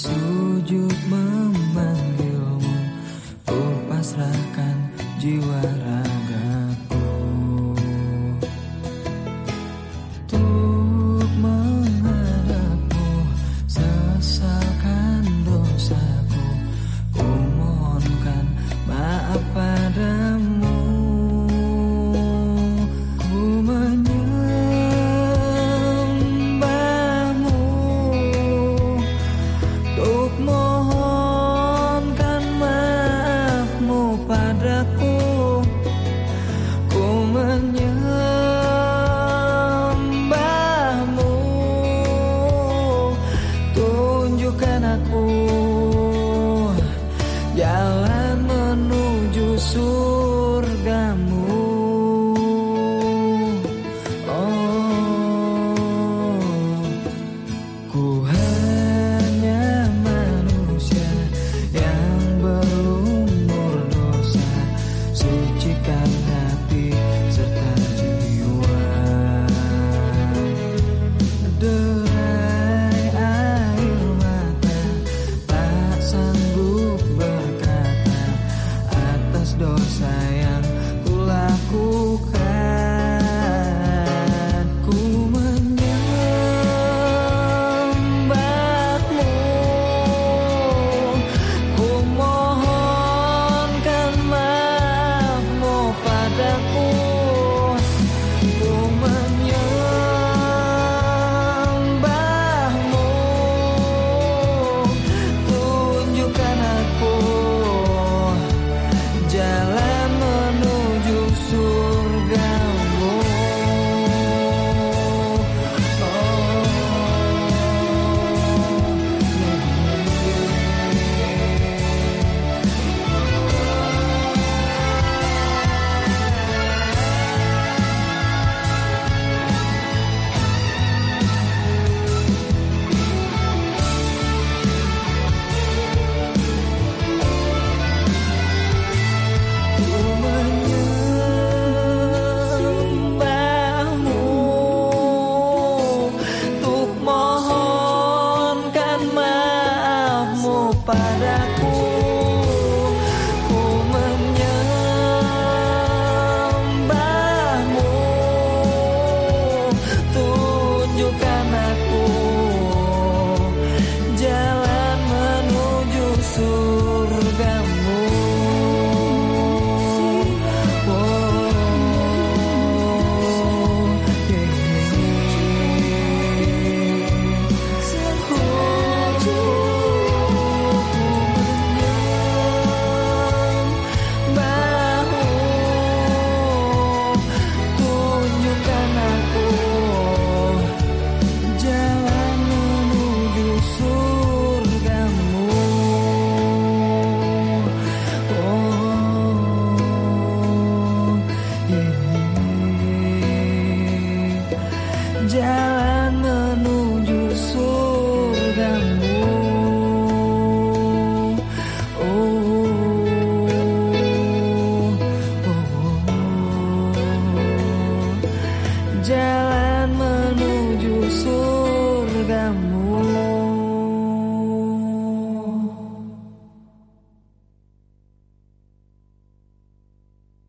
sujud su padaku